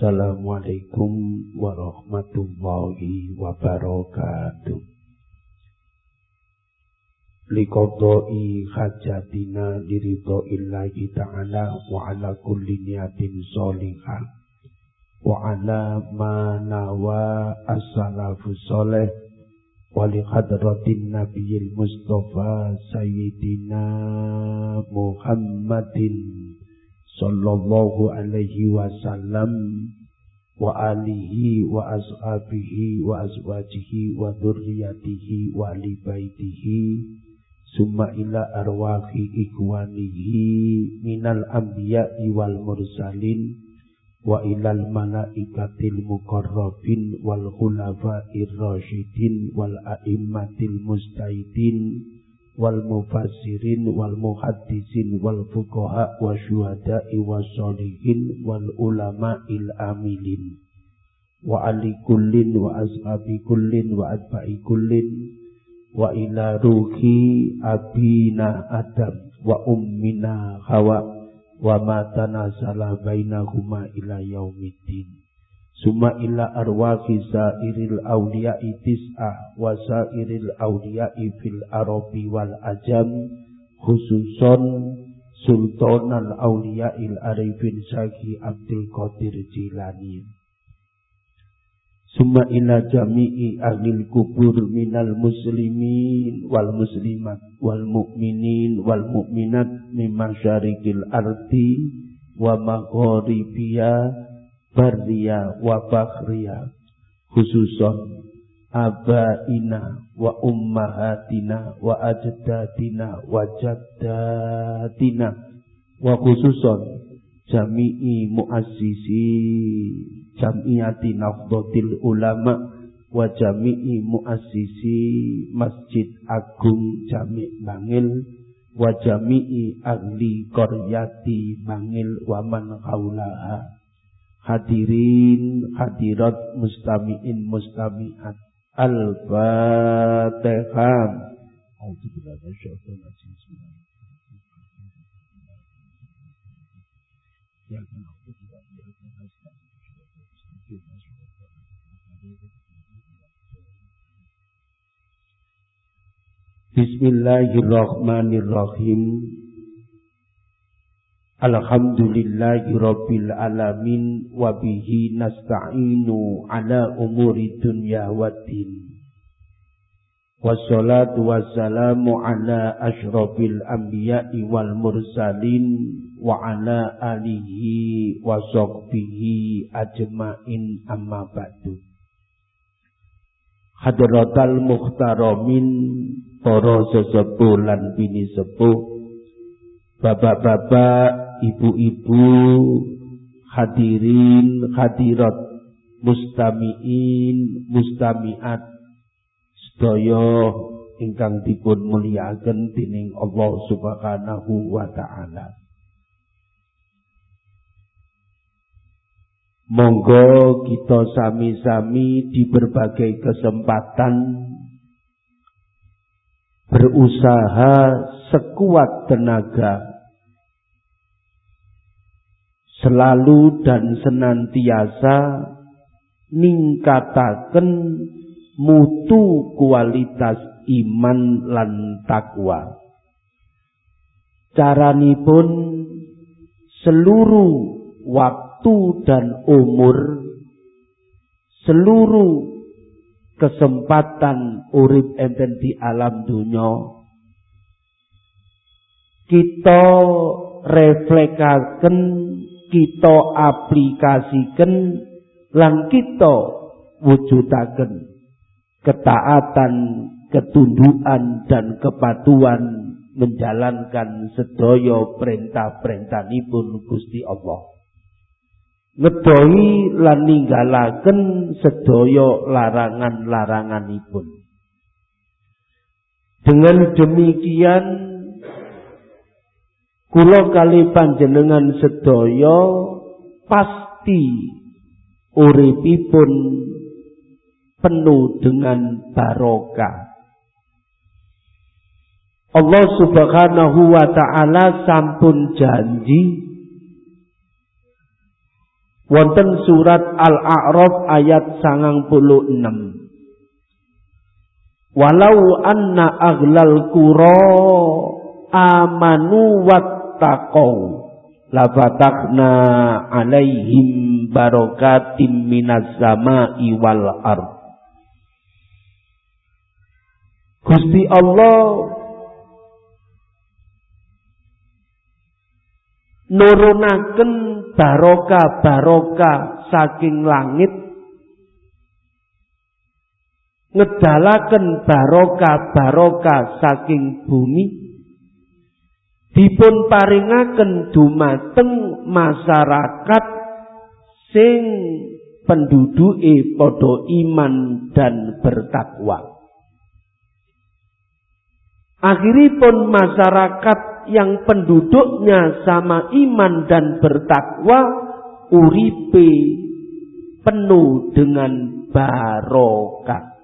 Assalamualaikum warahmatullahi wabarakatuh. Liqadai hajatina liridho illahi ta'ala wa ala kulli niyatin sholihah wa ala ma nawa as-salafu sholih wa li hadratin nabiyil mustafa sayyidina Muhammadin صلى الله عليه وسلم وآله وأصحابه وأزواجه وذريته وآل بيته ثم إلى أرواح إخوانه من الأنبياء والمرسلين وإلى الملائكة المقربين والخلفاء الراشدين والأئمة المستعدين wal mufassirin wal muhaddisin wal fuqaha wa syuhada'i wa sholihin wal il amilin wa ali kullin wa ashabi kullin wa atba'i kullin wa ila ruhi Suma ila arwahi sairil awliya'i tis'ah wa sairil awliya'i fil arabi wal ajam khususon sultan al awliya'il arifin syaki Abdul Qadir Jilani. Suma ila jami'i ahlil kubur minal muslimin wal muslimat wal mu'minin wal mu'minat mimma syarikil arti wa maghoribiyah barriya wa bakhriya khususon abaina wa ummahatina wa ajdadina wa jaddatina wa khususon jami'i muassisi jami'ati nafdatil ulama wa jami'i muassisi Masjid Agung Jami' Bangil wa jami'i ahli qaryati Bangil wa man haulaha hadirin hadirat mustami'in mustami'at. Al-fatihah. Bismillahirrahmanirrahim Alhamdulillahi Rabbil Alamin Wabihi nasta'inu ala umuri dunya wa din. Wassalatu wassalamu ala ashrafil anbiya'i wal mursalin Wa ala alihi wa sahbihi ajma'in amma ba'du. Hadratal muhtaramin Para sesepuh lan bini sepuh Bapak-bapak ibu-ibu, hadirin, hadirat, mustamiin, mustamiat, sedaya ingkang dipun muliaken dening Allah Subhanahu wa taala. Monggo kita sami-sami di berbagai kesempatan berusaha sekuat tenaga selalu dan senantiasa ningkataken mutu kualitas iman lan takwa. Caranipun seluruh waktu dan umur seluruh kesempatan urip enten di alam dunia kita reflekaken kita aplikasikan lan kita wujudaken ketaatan, ketundukan dan kepatuhan menjalankan sedaya perintah-perintahipun Gusti Allah. Ngedohi lan ninggalaken sedaya larangan-laranganipun. Dengan demikian Kula kali panjenengan sedaya pasti uripipun penuh dengan barokah. Allah Subhanahu wa taala sampun janji Wonten surat Al-A'raf ayat 96. Walau anna aghlal qura amanu wattaqau lafatahna alaihim barakatim minas sama'i wal ard. Gusti Allah nurunaken barokah-barokah saking langit ngedalaken barokah-barokah saking bumi dipun paringaken dumateng masyarakat sing penduduke padha iman dan bertakwa Akhiripun masyarakat yang penduduknya sama iman dan bertakwa uripe penuh dengan barokah.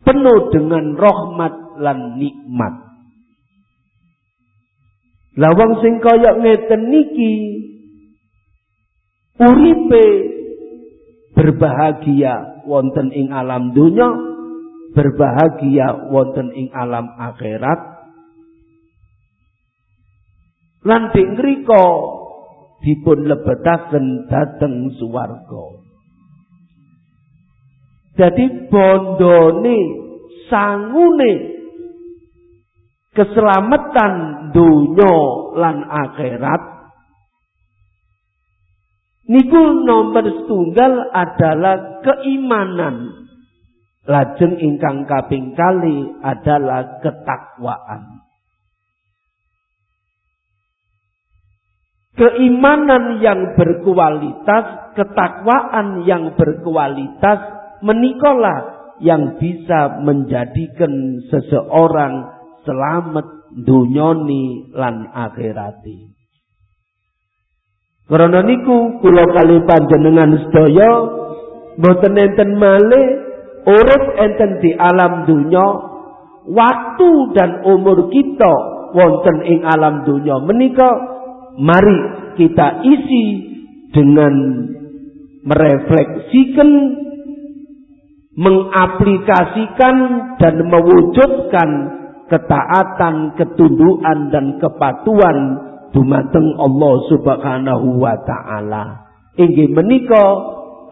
Penuh dengan rahmat lan nikmat. Lawang sing kaya ngeten niki uripe berbahagia wonten ing alam dunya berbahagia wonten ing alam akhirat. Lan ngriko dipun lebetaken dhateng swarga. Dadi bondone sangune keselamatan dunya lan akhirat niku nomor setunggal adalah keimanan Lajeng ingkang kaping kali adalah ketakwaan. Keimanan yang berkualitas, ketakwaan yang berkualitas menikolah yang bisa menjadikan seseorang selamat dunyoni lan akhirati. Karena niku kula kali panjenengan sedaya boten enten malih urip enten di alam dunia waktu dan umur kita wonten ing alam dunia menika mari kita isi dengan merefleksikan mengaplikasikan dan mewujudkan ketaatan, ketundukan dan kepatuhan dumateng Allah Subhanahu wa taala. Inggih menika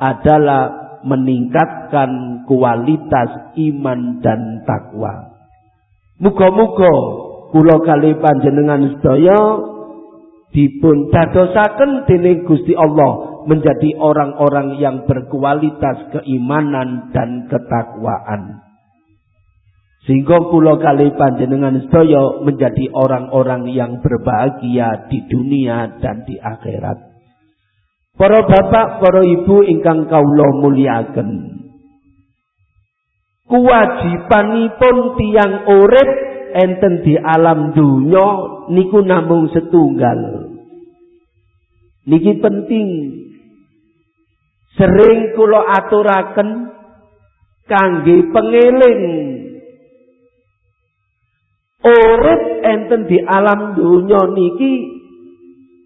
adalah meningkatkan kualitas iman dan takwa. Muga-muga kula kali panjenengan sedaya dipun dadosaken dening Gusti Allah menjadi orang-orang yang berkualitas keimanan dan ketakwaan. Sehingga kula kali panjenengan sedaya menjadi orang-orang yang berbahagia di dunia dan di akhirat. Para bapak, para ibu ingkang kawula muliaken. Kewajibanipun tiang urip enten di alam dunya niku namung setunggal. Niki penting. Sering kula aturaken kangge pengeling urip enten di alam dunya niki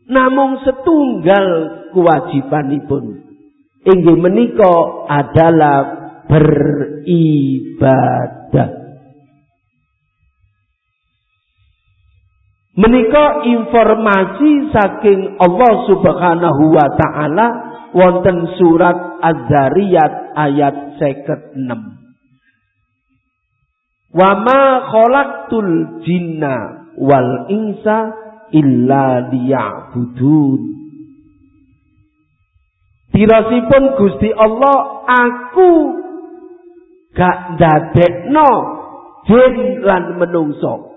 namung setunggal kewajibanipun. Inggih menika adalah beribadah. Menika informasi saking Allah Subhanahu wa taala wonten surat Az-Zariyat ayat 56 Wa ma khalaqtul jinna wal insa illa liya'budun Dirasipun Gusti Allah aku gak dadekno jin lan menungso.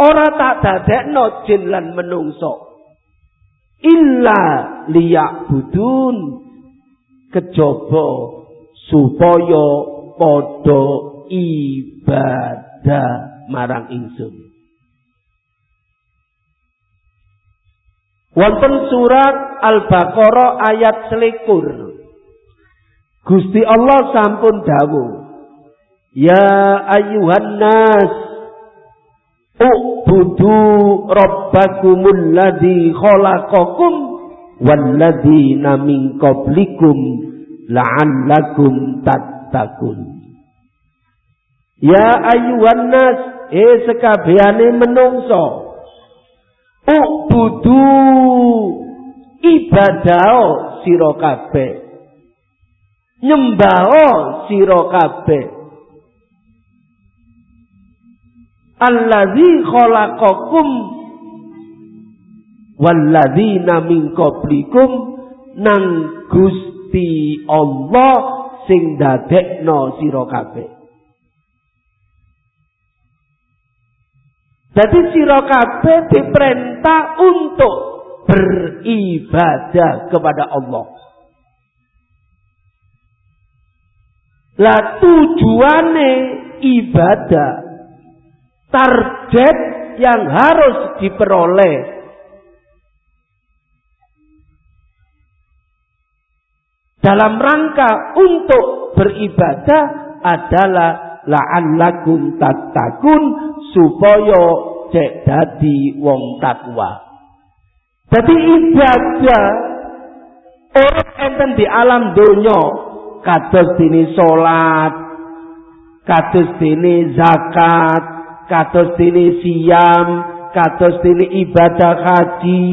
Ora tak dadekno jin lan menungso. Illa liyak budun kejaba supaya padha ibadah marang ingsun. Wonten surat Al-Baqarah ayat selikur. Gusti Allah sampun dawuh. Ya ayuhan nas Ubudu rabbakumul ladzi khalaqakum walladzina min qablikum la'allakum tattaqun Ya ayuhan nas eh sekabehane menungso. Ubudu ibadah sira kabeh. Nyembah sira kabeh. Allazi khalaqakum walladzina min qablikum nang Gusti Allah sing dadekno sira kabeh Jadi sira kabeh diperintah untuk beribadah kepada Allah. Lah tujuannya ibadah target yang harus diperoleh dalam rangka untuk beribadah adalah la'allakum tattaqun supaya cek dadi wong takwa. Jadi ibadah orang enten di alam dunia kados dini salat, kados dini zakat, kados dini siam, kados dini ibadah haji.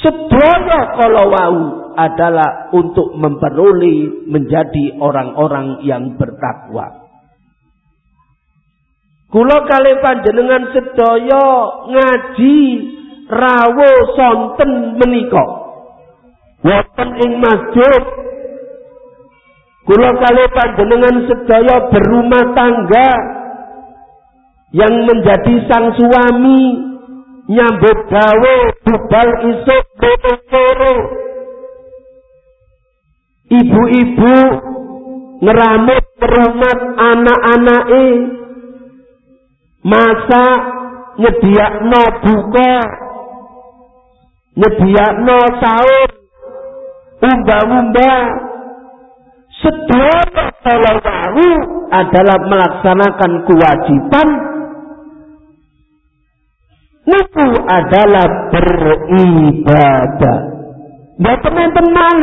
Sedaya kalau wau adalah untuk memperoleh menjadi orang-orang yang bertakwa. Kulo kali panjenengan sedaya ngaji rawo sonten menika. Wonten ing masjid. Kula kali panjenengan sedaya berumah tangga yang menjadi sang suami nyambut gawe budal isuk sore ibu-ibu ngeramut perumat anak-anake masak nyediakno buka? Nyediakno sahur umba-umba? Sedaya kalau tahu adalah melaksanakan kewajiban. Itu adalah beribadah. Ya teman-teman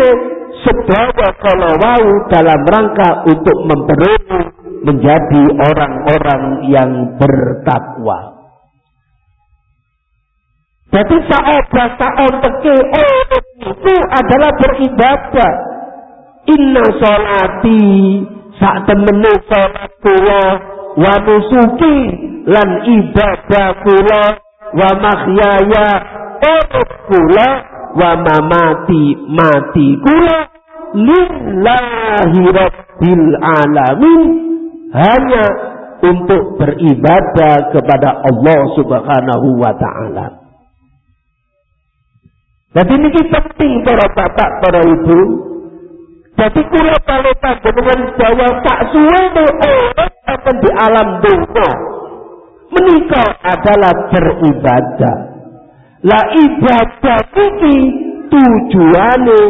sedaya kalau tahu dalam rangka untuk memperoleh menjadi orang-orang yang bertakwa. Jadi saat saat teke itu adalah beribadah. Inna solati saat temene sholat kula wa nusuki lan ibadah kula wa makhyaya urut kula wa mamati mati kula lillahi rabbil alamin hanya untuk beribadah kepada Allah Subhanahu wa taala. Jadi ini penting para bapak, para ibu. Jadi kula kalau dengan bahwa tak suwe orang akan di alam dunia. Menikah adalah beribadah. Lah ibadah ini tujuannya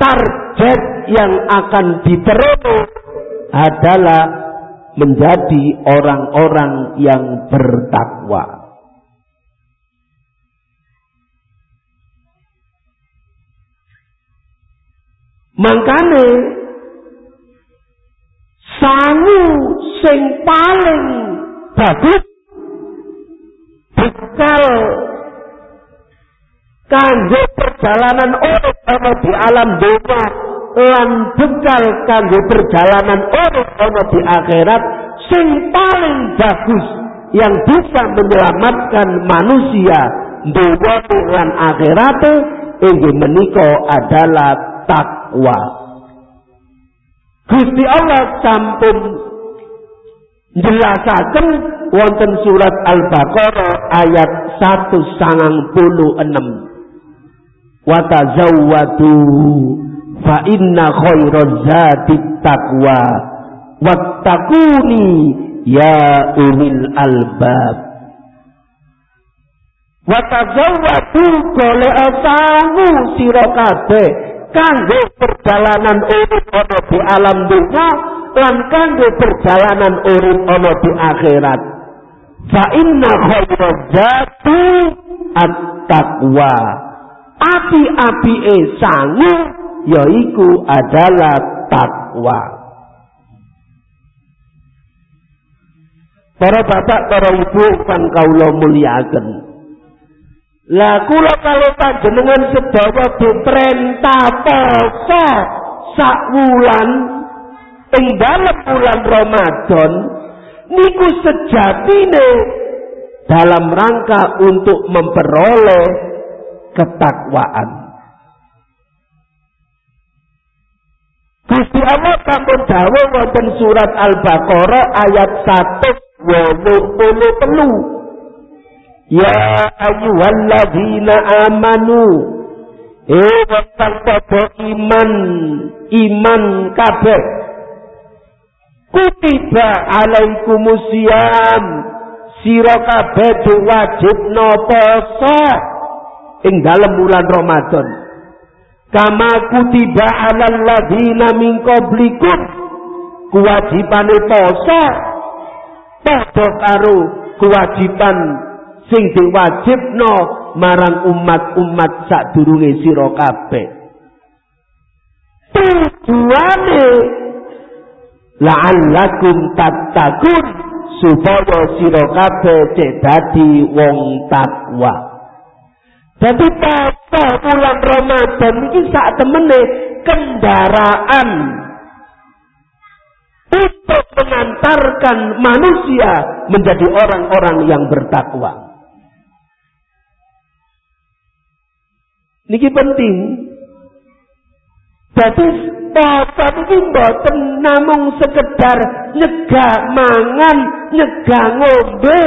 target yang akan diterima adalah menjadi orang-orang yang bertakwa. Mangkane sangu sing paling bagus bekal kanggo perjalanan ana di alam dunia lan bekal kanggo perjalanan urip ana di akhirat sing paling bagus yang bisa menyelamatkan manusia dunia lan akhirat inggih menika adalah takwa. Gusti Allah sampun jelasaken wonten surat Al-Baqarah ayat 196. Wa tazawwadu fa inna khairaz zati taqwa. Wattaquni ya ulil albab. Wa tazawwadu golek sangu sira kanggo perjalanan urip ana di alam dunia lan kanggo perjalanan urip ana di akhirat. Fa inna khairaz zati at-taqwa. Api-api e sangu yaiku adalah takwa. Para bapak, para ibu kan kaulo muliakan. Lah kula kalau panjenengan sedaya diperintah poso sak wulan ing dalem bulan Ramadan niku sejatine dalam rangka untuk memperoleh ketakwaan. Gusti Allah sampun dawuh wonten surat Al-Baqarah ayat 180. Ya ayyuhalladzina amanu Eh wong padha iman iman kabeh Kutiba alaikumusiyam sira kabeh wajib poso ing dalem bulan Ramadan. Kama kutiba alal ladzina min qablikum kewajibane poso padha karo kewajiban sing diwajibno marang umat-umat sadurunge sira kabeh. Tujuane la'allakum tattaqun supaya sira kabeh dadi wong takwa. Jadi pada bulan Ramadan ini saat temene kendaraan untuk mengantarkan manusia menjadi orang-orang yang bertakwa. Niki penting. Jadi Bapak iki mboten namung sekedar nyegah mangan, nyegah ngombe.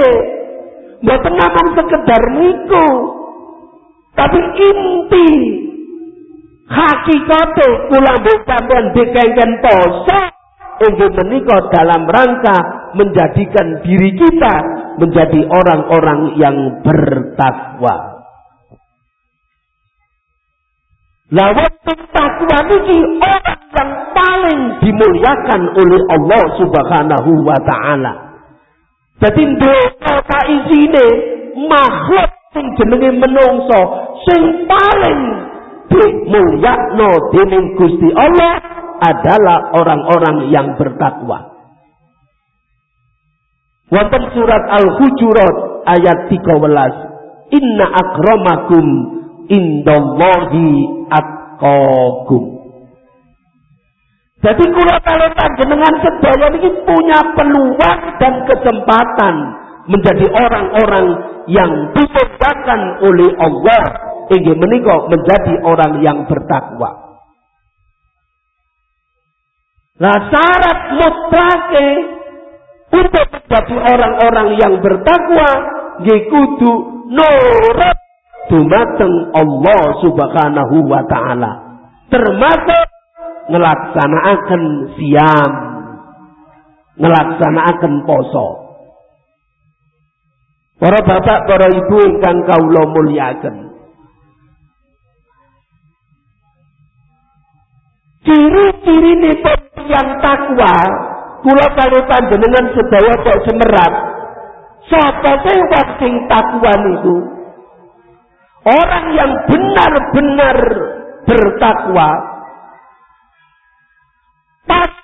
Mboten namung sekedar niku. Tapi inti hakikate kula sampean dikengken poso inggih menika dalam rangka menjadikan diri kita menjadi orang-orang yang bertakwa. Lah takwa niki orang yang paling dimuliakan oleh Allah Subhanahu wa taala. Dadi dosa tak isine makhluk sing jenenge menungso sing paling dimulyakno dening Gusti Allah adalah orang-orang yang bertakwa. Wonten surat Al-Hujurat ayat 13. Inna akramakum indallahi atqakum. Jadi kula kalau panjenengan sedaya ini punya peluang dan kesempatan menjadi orang-orang yang dimuliakan oleh Allah ingin menikah menjadi orang yang bertakwa. Nah syarat mutlake untuk menjadi orang-orang yang bertakwa kudu nurut dumateng Allah Subhanahu wa taala. Termasuk ngelaksanakan siam, ngelaksanakan poso. Para bapak, para ibu ingkang kawula mulyakaken. Ciri-ciri nipun yang takwa, kula kali panjenengan sedaya kok semerat. Sapa sing takwa niku? Orang yang benar-benar bertakwa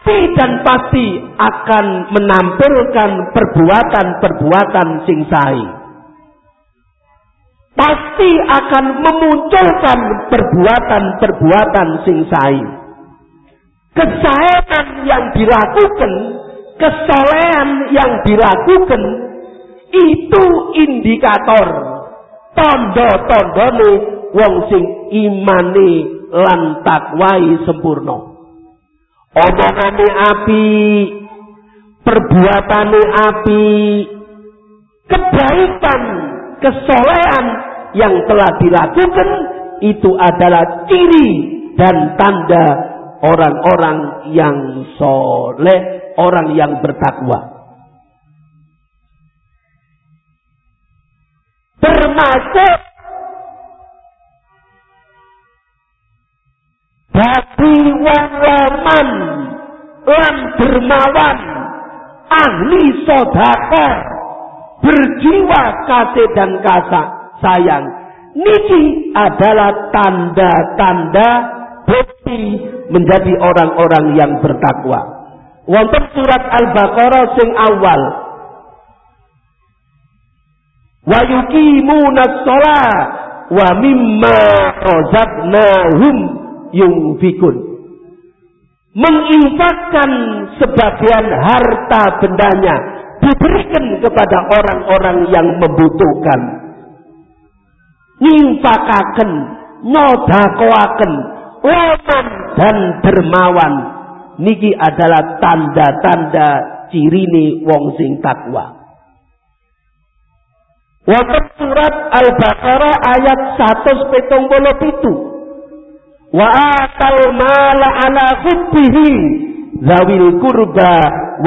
dan pasti akan menampilkan perbuatan-perbuatan sing sae. Pasti akan memunculkan perbuatan-perbuatan sing sae. Yang dilakukan, kesolehan yang dilakukan itu indikator tanda-tandane wong sing imane lan takwai sempurna. Omongane api, perbuatane api, kebaikan, kesolehan yang telah dilakukan itu adalah ciri dan tanda orang-orang yang soleh, orang yang bertakwa. termasuk bagi wong waman lan dermawan ahli sodako berjiwa kasih dan kasa sayang Niki adalah tanda-tanda bukti menjadi orang-orang yang bertakwa. Wonten surat Al-Baqarah sing awal. Wa yuqimuna shalah wa mimma razaqnahum yunfikun. Menginfakkan sebagian harta bendanya diberikan kepada orang-orang yang membutuhkan. Nyinfakaken, nyodakoaken, laman dan dermawan. Niki adalah tanda-tanda cirine wong sing takwa. Wonten surat Al-Baqarah ayat 177. Wa atal mala ala hubbihi zawil kurba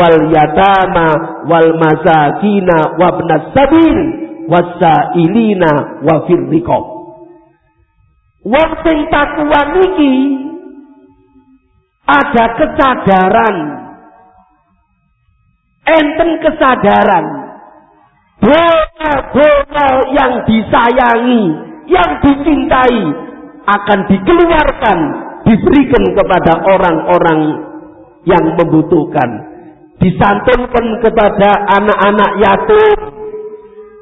wal yatama wal masakina wabnas sabil wasailina wa firriqab. Wong sing takwa niki ada kesadaran enten kesadaran bola-bola yang disayangi yang dicintai akan dikeluarkan diberikan kepada orang-orang yang membutuhkan. Disantunkan kepada anak-anak yatim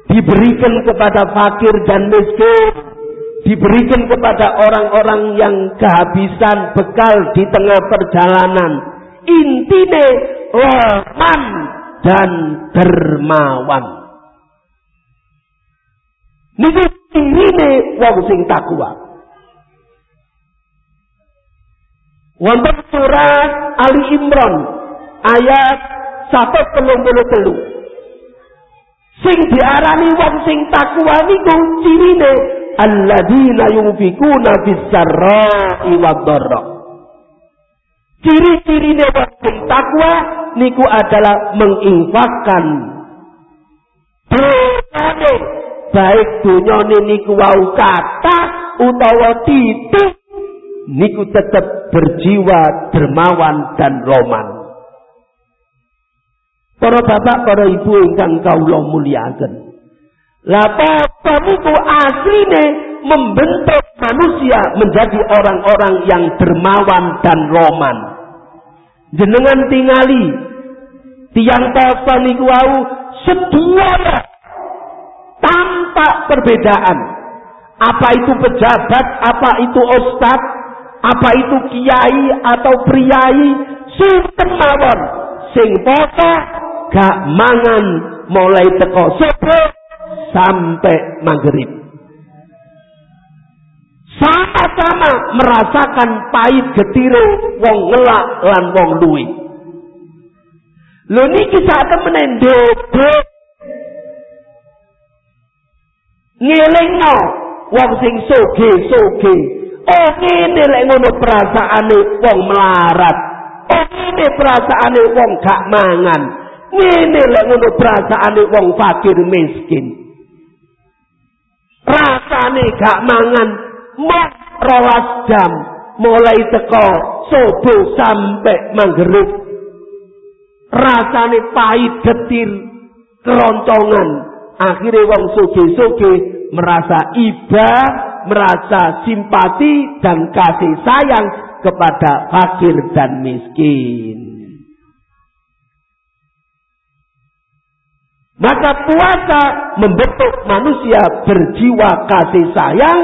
diberikan kepada fakir dan miskin diberikan kepada orang-orang yang kehabisan bekal di tengah perjalanan. Intine laman dan dermawan. Niki ini wong sing takwa Wonten surat Ali Imran ayat 133. Sing diarani wong sing takwa niku cirine alladzina yunfikuna fis sarra'i wad-dharra. Ciri-cirine wong sing takwa niku adalah menginfakkan dosane baik dunyane niku wau kata utawa titik niku tetap berjiwa dermawan dan roman. Para bapak, para ibu ingkang kawula muliaken. Lah apa niku asline membentuk manusia menjadi orang-orang yang dermawan dan roman. Jenengan tingali tiang papa niku wau seduanya tanpa perbedaan. Apa itu pejabat, apa itu ustadz, apa itu kiai atau priai? Sinten mawon. Sing foto gak mangan. Mulai teko subuh sampai maghrib. Sama-sama merasakan pahit getire wong ngelak lan wong luwi lho niki sak temene ngelingno wong sing soge-soge Oh ini lek ngono perasaane wong melarat. Oh ini perasaane wong gak mangan. Ini lek ngono perasaane wong fakir miskin. Rasane gak mangan mak rolas jam mulai teko subuh sampai maghrib. Rasane pahit getir keroncongan. Akhirnya wong suge-suge merasa iba merasa simpati dan kasih sayang kepada fakir dan miskin. Maka puasa membentuk manusia berjiwa kasih sayang,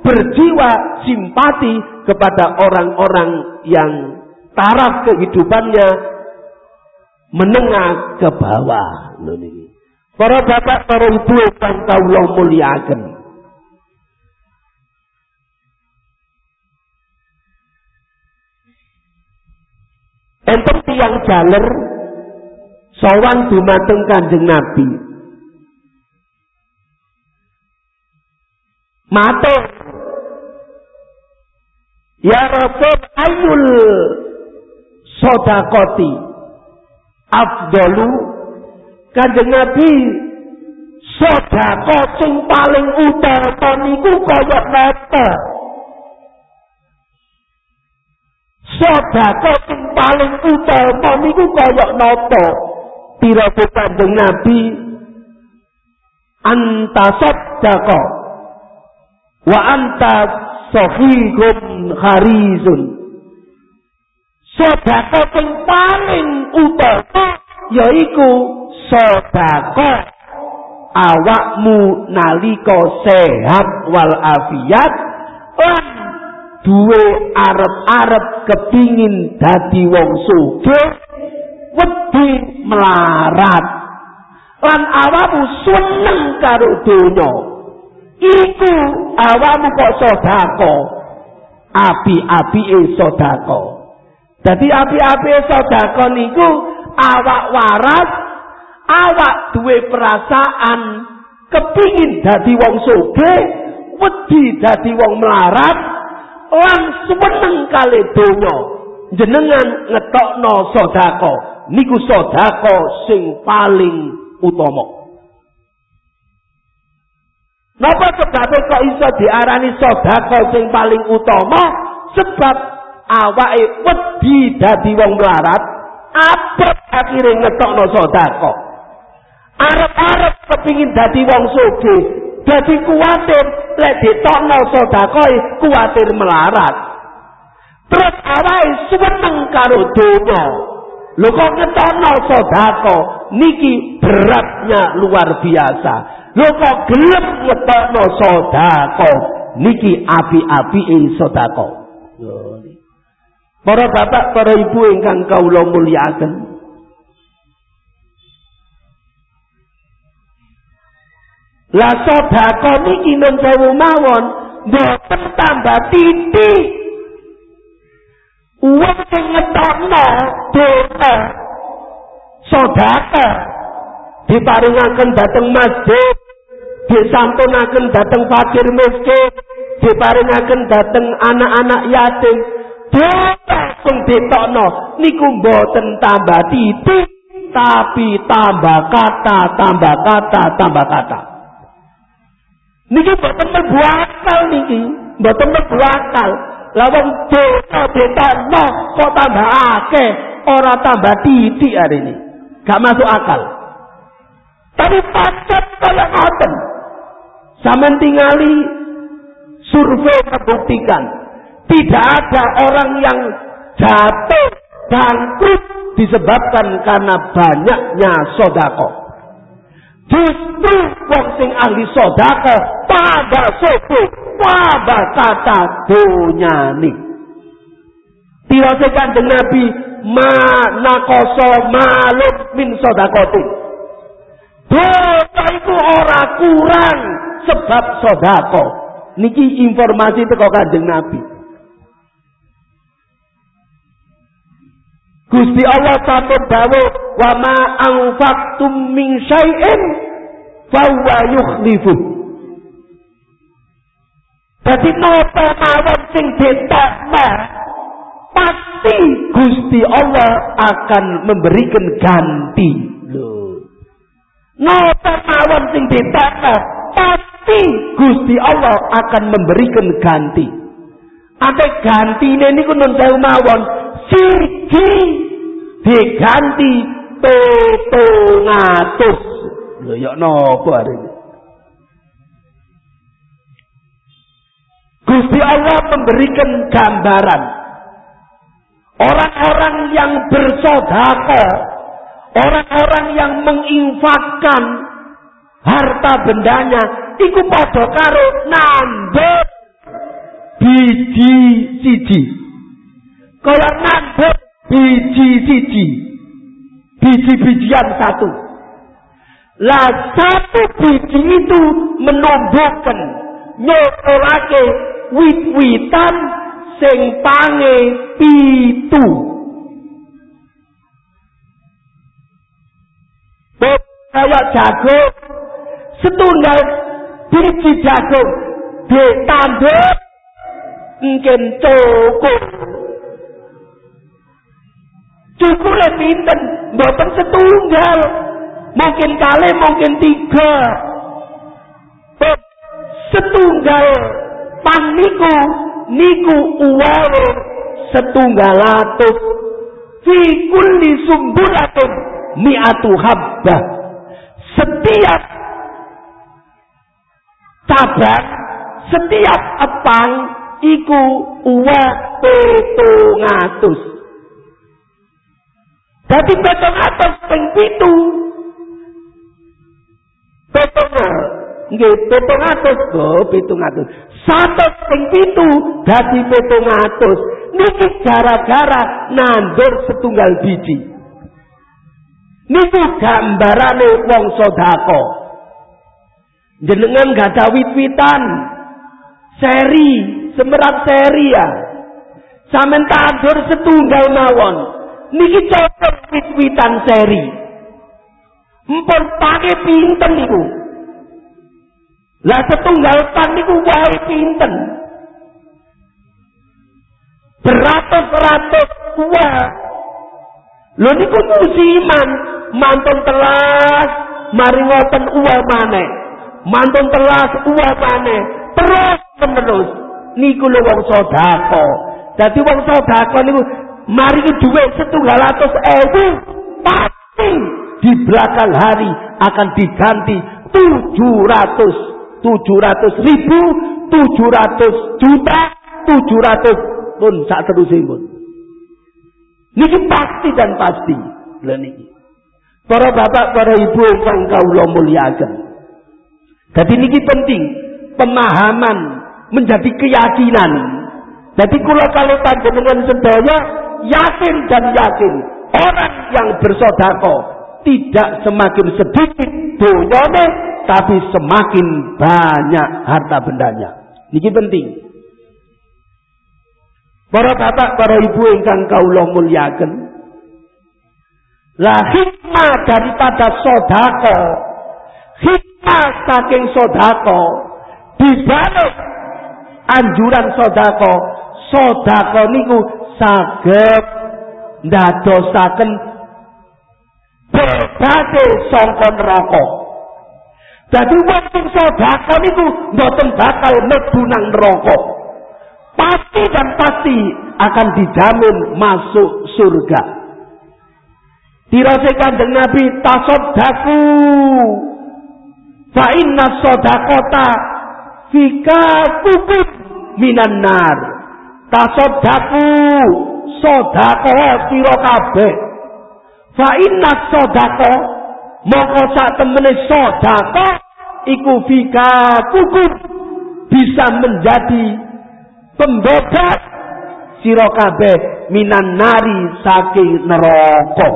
berjiwa simpati kepada orang-orang yang taraf kehidupannya menengah ke bawah. Para bapak, para ibu yang kau muliakan. Enten tiang jaler sowan dumateng Kanjeng Nabi. Matur Ya Rasul ayul sodakoti. Afdolu Kanjeng Nabi sodako sing paling utama niku kaya napa Sodako sing paling utama niku kaya napa? Piraga Kanjeng Nabi? Anta sodako wa anta safihun kharizun. Sedekah sing paling utama yaiku sedekah awakmu nalika sehat wal afiat lan duwe arep-arep kepingin dadi wong sugih wedi melarat. Lan awakmu seneng karo donya. Iku awakmu kok sedekah api-apike sedekah dadi api-apike sedekah niku awak waras awak duwe perasaan kepingin dadi wong sugih wedi dadi wong melarat lan seneng kali donya jenengan ngetokno sedekah niku sedekah sing paling utama Napa sebabe kok iso diarani sedekah sing paling utama? Sebab awake wedi dadi wong melarat, abot akhire ngetokno sedekah. Arep-arep kepingin dadi wong sugih, dadi kuwatir lek ditokno sedekah kuwatir melarat. Terus awake seneng karo donya. Lho kok ngetokno sedekah niki beratnya luar biasa. Lho kok gelem ngetokno sedekah niki api-apike sedekah. Para bapak, para ibu ingkang kawula mulyakaken. Lah sedekah niki nun sewu mawon mboten tambah titik. Uang sing ngetokno dosa sedekah diparingaken dhateng masjid, disampunaken dhateng fakir miskin, diparingaken dhateng anak-anak yatim. Dosa sing ditokno niku mboten tambah titik tapi tambah kata, tambah kata, tambah kata. Niki mboten mlebu akal niki, mboten mlebu akal. Lah wong dosa ditokno kok tambah akeh, ora tambah titik hari ini. Gak masuk akal. Tapi pacat kaya ngoten. Sampeyan tingali survei membuktikan tidak ada orang yang jatuh bangkrut disebabkan karena banyaknya sodako. Justru wong sing ahli sodako pada sopo pada kata dunyani. Tiwase kanjeng Nabi mana koso maluk min sodakoti. Dosa itu ora kurang sebab sodako. Niki informasi teko kanjeng Nabi. Gusti Allah sampun dawuh wa ma anfaqtum min syai'in fa huwa yukhlifu. Dadi napa mawon sing ditetno pasti Gusti Allah akan memberikan ganti. Lho. Napa mawon sing ditetno pasti Gusti Allah akan memberikan ganti. Ate gantine niku nun mawon siji diganti petong atus. Lho ya napa ini? Gusti Allah memberikan gambaran orang-orang yang bersodako, orang-orang yang menginfakkan harta bendanya, iku padha karo nambah biji siji. Kaya nambah biji siji. Biji-bijian satu. Lah satu biji itu menumbuhkan nyokolake wit-witan sing pange pitu. Kayak jagung setunggal biji jagung ditambah mungkin cukup cukule pinten. Mboten setunggal. Mungkin kali mungkin tiga. Setunggal. Pan niku niku uware setunggal atus. Fi kulli sumbulatin mi'atu habbah. Setiap cabang setiap epang iku uwa petung atus. Jadi petung atus ping pitu. Petung Nggih, petung atus. Oh, petung atus. Satu ping pitu dadi petung atus. Niki gara-gara nandur setunggal biji. Niku gambarane wong sodako. Jenengan gak ada wit-witan. Seri, semerat seri ya. Samen tandur setunggal mawon. Niki cocok wit-witan seri. Mpun pakai pinten niku. Lah setunggal pan niku wae pinten. Beratus-ratus kuah. Lho niku musiman mantun telas mari ngoten uwa maneh. Mantun telas uwa maneh. Terus menerus niku lho wong sedekah. Dadi wong sedekah niku mari dhuwit setunggal atus ewu pasti di belakang hari akan diganti tujuh ratus tujuh ratus ribu tujuh ratus juta tujuh ratus pun sak terusipun niki pasti dan pasti lho niki Para bapak, para ibu ingkang kawula mulyakaken. Jadi niki penting pemahaman menjadi keyakinan. Jadi kula kali panjenengan sedaya yakin dan yakin orang yang bersodako tidak semakin sedikit donyane tapi semakin banyak harta bendanya. Niki penting. Para bapak, para ibu ingkang kawula mulyakaken. Lah hikmah daripada sodako. Hikmah saking sodako. Dibalik anjuran sodako. Sodako niku saged ndadosaken berbagai songkon rokok. Jadi wong sing sedekah niku mboten bakal mlebu nang neraka. Pasti dan pasti akan dijamin masuk surga. Dirasa kanjeng Nabi tasoddaku. Fa inna sodakota fika kukut minan nar. Tasoddaku sodako sira kabeh. Fa inna sodako moko sak temene sodako iku fika kukut bisa menjadi pembebas sira kabeh minan nari saking neraka.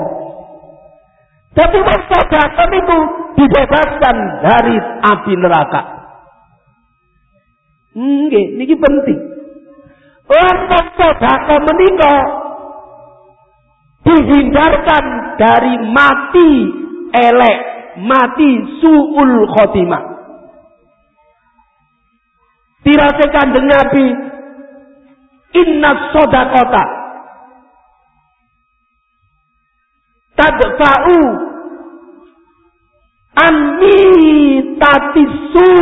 Tapi sedekah itu dibebaskan dari api neraka. Nggih, niki penting. Orang sedekah menika dihindarkan dari mati elek, mati suul khotimah. Dirasakan dengan Nabi, inna sodakota. Tadfa'u anmi tatisu.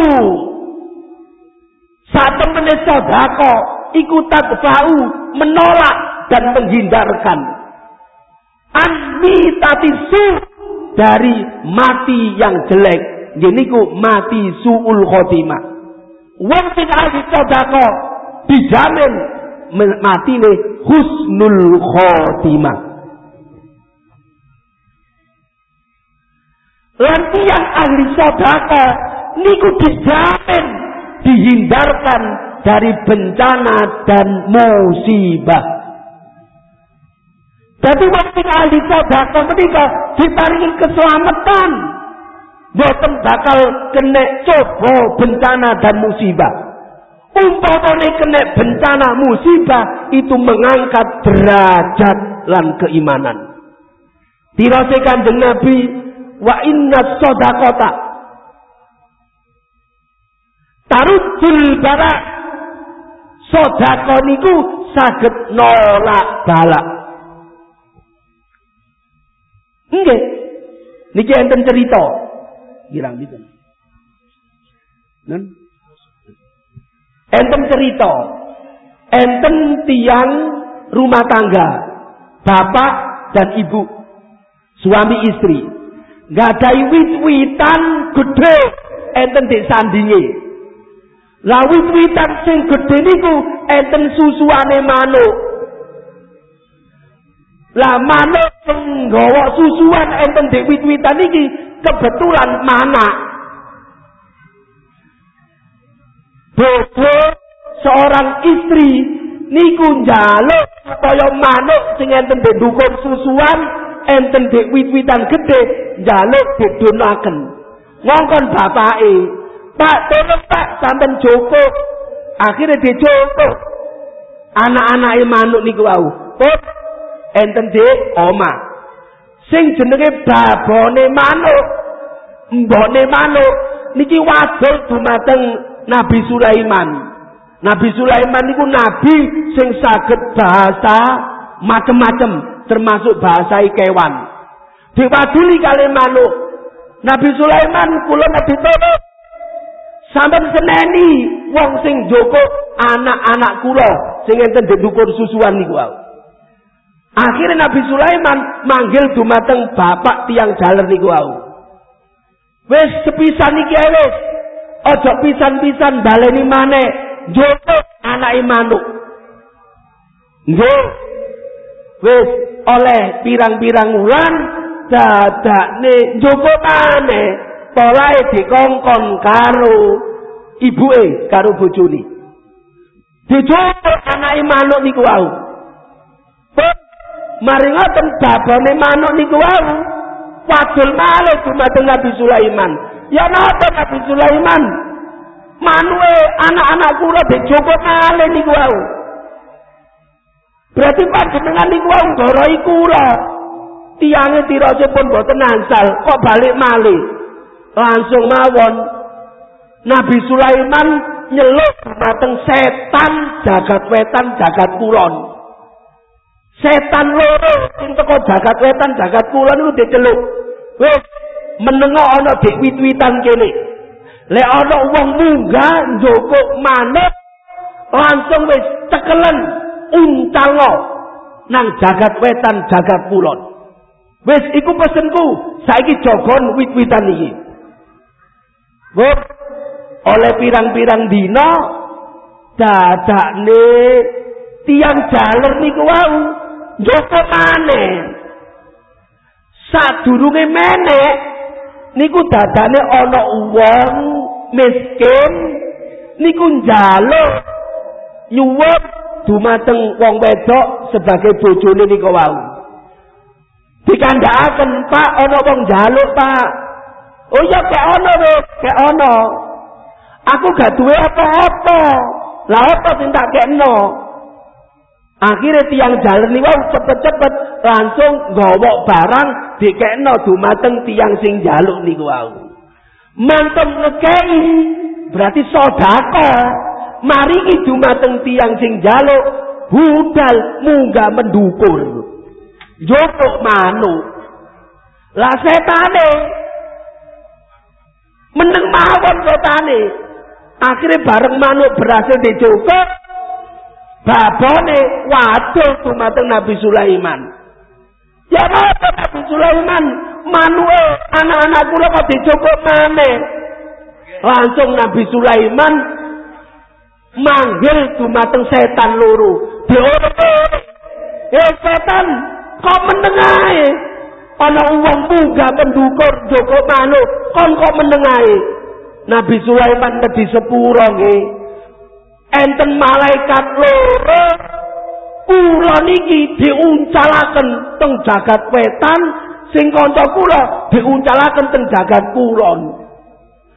Saat temene sodako iku tadfa'u menolak dan menghindarkan. Anmi tatisu dari mati yang jelek. Ku mati suul khotimah. Wong sing ahli dijamin mati nih husnul khotimah. Lan yang ahli sodaka niku dijamin dihindarkan dari bencana dan musibah. Jadi waktu ahli sodaka menika ditaringi keselamatan. Boten bakal kena coba bencana dan musibah. Umpamane kena bencana musibah itu mengangkat derajat lan keimanan. Dirasakan dengan Nabi wa inna sodakota tarujul bara sodako niku saged nolak balak nggih. Niki enten cerita. Girang gitu. Nun? enten cerita. Enten tiang rumah tangga. Bapak dan ibu. Suami istri. Gadai wit-witan gede. Enten di sandinge. Lah wit-witan sing gedhe niku enten susuane manuk. Lah manuk sing nggawa susuan enten dek wit-witan iki kebetulan mana. Bobo seorang istri niku njaluk supaya manuk sing enten dek dukun susuan enten dek wit-witan gede njaluk didonaken. Ngongkon bapake Pak, tolong Pak, sampai Joko. Akhirnya dia Joko. Anak-anak manuk niku wau. Pun enten di oma. Sing jenenge babone manuk. Mbone manuk niki wadul dumateng Nabi Sulaiman. Nabi Sulaiman niku nabi sing saged bahasa macem-macem termasuk bahasa kewan. Diwaduli kali manuk. Nabi Sulaiman kula nabi tolong Sampai seneni wong sing joko anak-anak kula sing enten didukun susuan niku wae. Akhirnya Nabi Sulaiman manggil dumateng bapak tiang jaler niku wae. Wis sepisan iki wis. Aja pisan-pisan baleni maneh. Joko anak manuk. Nggih. Wis oleh pirang-pirang wulan dadakne joko maneh polahe dikongkon karo ibuke karo bojone. Dijogo anake manuk niku wau. Mari ngoten babane manuk niku wau. Wadul malih dumateng Nabi Sulaiman. Ya napa Nabi Sulaiman? Manuke anak-anak kula dijogo malih niku wau. Berarti panjenengan niku wau ngoroi kula. Tiange tirasipun boten ansal, kok balik malih langsung mawon. Nabi Sulaiman nyeluk mateng setan jagat wetan jagat kulon. Setan loro sing teko jagat wetan jagat kulon itu diceluk wis menengok ana dik wit-witan kene. Lek ana wong munggah njokok manut langsung wis cekelen uncalo nang jagat wetan jagat kulon. Wis iku pesenku saiki jogon wit-witan iki Buk, oleh pirang-pirang dina dadakne tiang jalur niku wau njoko maneh. Sadurunge menek niku dadane ana wong miskin niku njaluk nyuwun dumateng wong wedok sebagai bojone niku wau. Dikandhakaken, Pak, ana wong njaluk, Pak. Oh iya kayak ono wis, kayak ono. Aku gak duwe apa-apa. Lah apa sing tak kekno? Akhirnya tiang jalan nih wow cepet-cepet langsung nggawa barang dikekno dumateng tiang sing jaluk nih wow. Mantem ngekei berarti sodako. Mari iki dumateng tiang sing jaluk budal munggah mendukur. Joko manuk. Lah setane meneng mawon setane akhirnya bareng manuk berhasil dicukup babone waduh dumateng Nabi Sulaiman. Ya apa Nabi Sulaiman? Manuke anak-anak kula kok dicukup maneh. Langsung Nabi Sulaiman manggil dumateng setan loro. Diorong eh setan kok meneng ae ana wong munggah pendukur Joko manuk kon kok menengae Nabi Sulaiman tadi sepuro nggih enten malaikat loro. Kula niki diuncalaken teng jagat wetan sing kanca kula diuncalaken teng jagat kulon.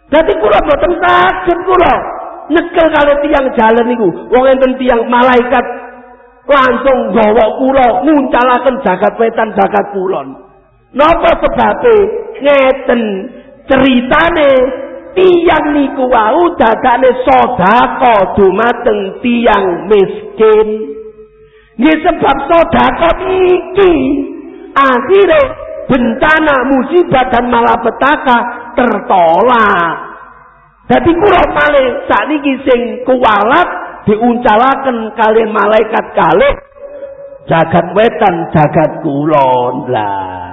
Dadi kula boten saged kula nyekel kali tiang jalan niku. Wong enten tiang malaikat langsung gawa kula nguncalaken jagat wetan jagat kulon Napa sebabe ngeten ceritane tiang niku wau dadane sedekah dumateng tiang miskin. Nggih sebab sedekah iki akhire bencana musibah dan malapetaka tertolak. Dadi kula malih sakniki sing kuwalat diuncalaken kalian malaikat kalih jagat wetan jagat kulon lah.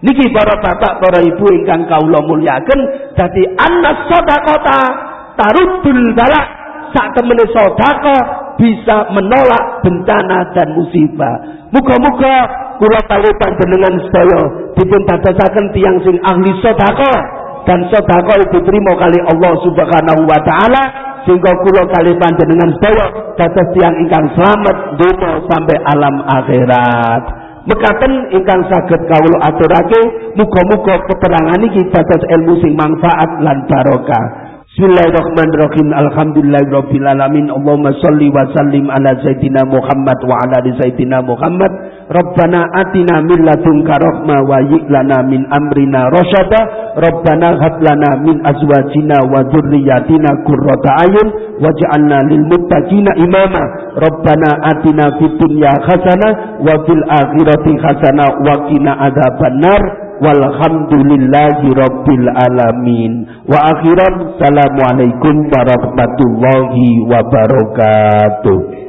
Niki para bapak, para ibu ingkang kawula mulyaken dadi annas sedekata taruddul balak sak temene sodako bisa menolak bencana dan musibah. Muga-muga kula kali panjenengan sedaya dipun dadosaken tiyang sing ahli sodako dan sodako itu terima kali Allah Subhanahu wa taala sehingga kula kali panjenengan sedaya dados tiyang ingkang selamat dunia sampai alam akhirat. Mekaten ingkang saged kawula aturake muga-muga keterangan iki dados ilmu sing manfaat lan barokah. Bismillahirrahmanirrahim. Alhamdulillahirabbil alamin. Allahumma shalli wa sallim ala sayidina Muhammad wa ala ali sayidina Muhammad. Rabbana atina min ladunka rahmah wa lana min amrina rasyada. Rabbana hab lana min azwajina wa dzurriyyatina qurrata ayun waj'alna lil muttaqina imama. Rabbana atina fid dunya hasanah wa fil akhirati hasanah wa qina adzabannar walhamdulillahi rabbil alamin. Wa akhiran assalamualaikum warahmatullahi wabarakatuh